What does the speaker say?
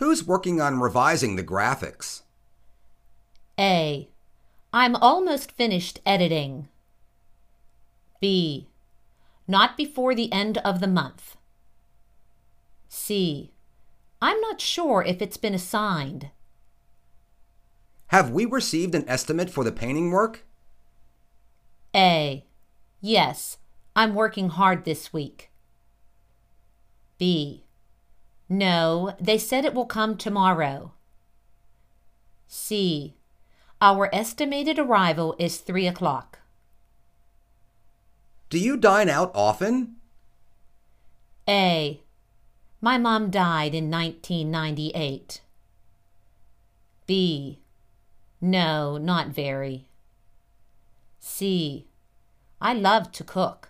Who's working on revising the graphics? A. I'm almost finished editing. B. Not before the end of the month. C. I'm not sure if it's been assigned. Have we received an estimate for the painting work? A. Yes, I'm working hard this week. B. No, they said it will come tomorrow. C. Our estimated arrival is 3 o'clock. Do you dine out often? A. My mom died in 1998. B. No, not very. C. I love to cook.